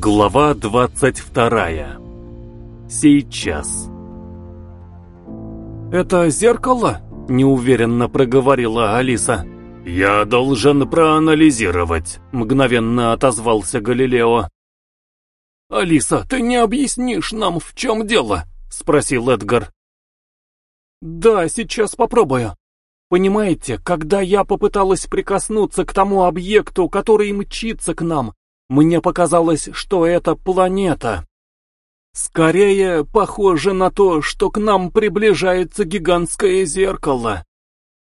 Глава 22. Сейчас. «Это зеркало?» — неуверенно проговорила Алиса. «Я должен проанализировать», — мгновенно отозвался Галилео. «Алиса, ты не объяснишь нам, в чем дело?» — спросил Эдгар. «Да, сейчас попробую. Понимаете, когда я попыталась прикоснуться к тому объекту, который мчится к нам, мне показалось, что это планета. Скорее, похоже на то, что к нам приближается гигантское зеркало.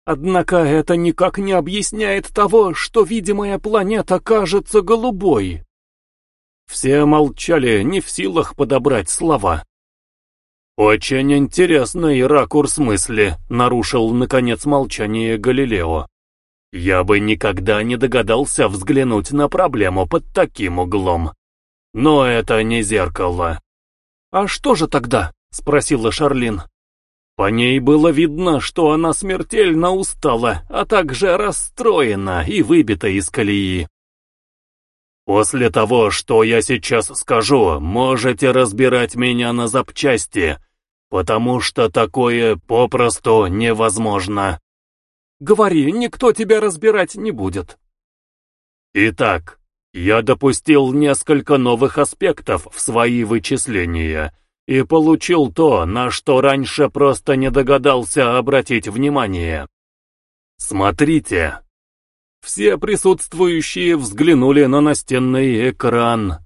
Однако это никак не объясняет того, что видимая планета кажется голубой. Все молчали, не в силах подобрать слова. «Очень интересный ракурс мысли», — нарушил, наконец, молчание Галилео. Я бы никогда не догадался взглянуть на проблему под таким углом. Но это не зеркало. «А что же тогда?» — спросила Шарлин. По ней было видно, что она смертельно устала, а также расстроена и выбита из колеи. «После того, что я сейчас скажу, можете разбирать меня на запчасти, потому что такое попросту невозможно». Говори, никто тебя разбирать не будет. Итак, я допустил несколько новых аспектов в свои вычисления и получил то, на что раньше просто не догадался обратить внимание. Смотрите. Все присутствующие взглянули на настенный экран.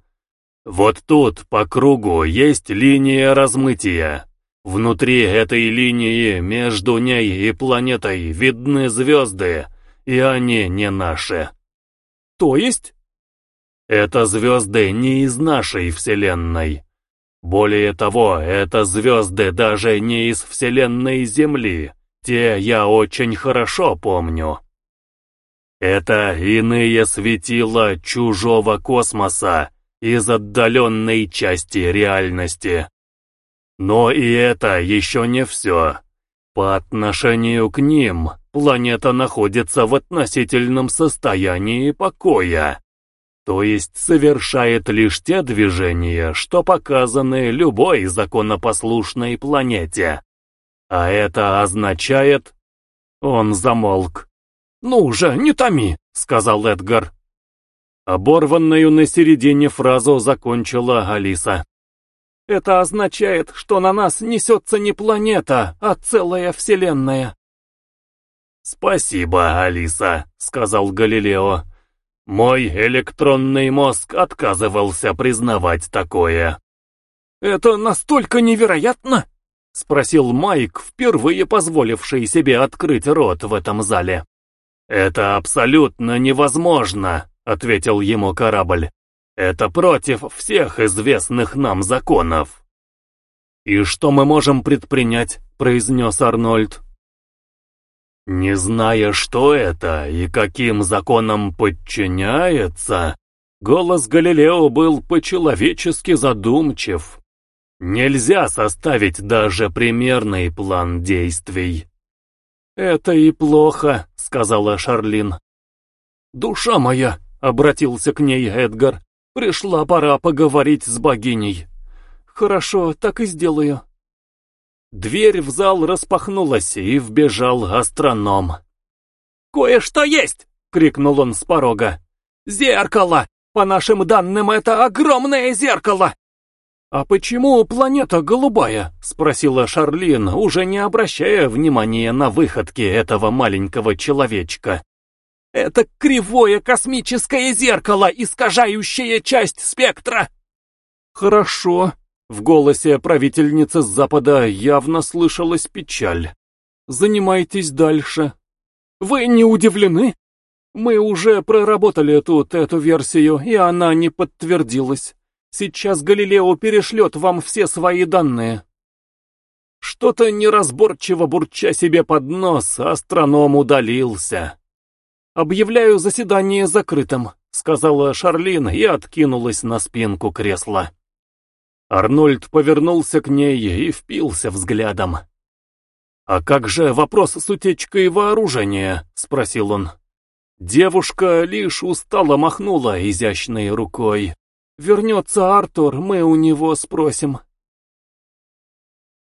Вот тут по кругу есть линия размытия. Внутри этой линии между ней и планетой видны звезды, и они не наши. То есть? Это звезды не из нашей Вселенной. Более того, это звезды даже не из Вселенной Земли. Те я очень хорошо помню. Это иные светила чужого космоса из отдаленной части реальности. Но и это еще не все. По отношению к ним, планета находится в относительном состоянии покоя. То есть совершает лишь те движения, что показаны любой законопослушной планете. А это означает... Он замолк. «Ну же, не томи», — сказал Эдгар. Оборванную на середине фразу закончила Алиса. Это означает, что на нас несется не планета, а целая вселенная. «Спасибо, Алиса», — сказал Галилео. «Мой электронный мозг отказывался признавать такое». «Это настолько невероятно?» — спросил Майк, впервые позволивший себе открыть рот в этом зале. «Это абсолютно невозможно», — ответил ему корабль. Это против всех известных нам законов. «И что мы можем предпринять?» — произнес Арнольд. Не зная, что это и каким законам подчиняется, голос Галилео был по-человечески задумчив. Нельзя составить даже примерный план действий. «Это и плохо», — сказала Шарлин. «Душа моя», — обратился к ней Эдгар, Пришла пора поговорить с богиней. Хорошо, так и сделаю. Дверь в зал распахнулась, и вбежал астроном. «Кое-что есть!» — крикнул он с порога. «Зеркало! По нашим данным, это огромное зеркало!» «А почему планета голубая?» — спросила Шарлин, уже не обращая внимания на выходки этого маленького человечка. Это кривое космическое зеркало, искажающее часть спектра!» «Хорошо», — в голосе правительницы с Запада явно слышалась печаль. «Занимайтесь дальше. Вы не удивлены? Мы уже проработали тут эту версию, и она не подтвердилась. Сейчас Галилео перешлет вам все свои данные». Что-то неразборчиво бурча себе под нос, астроном удалился. «Объявляю заседание закрытым», — сказала Шарлин и откинулась на спинку кресла. Арнольд повернулся к ней и впился взглядом. «А как же вопрос с утечкой вооружения?» — спросил он. Девушка лишь устало махнула изящной рукой. Вернется Артур, мы у него спросим.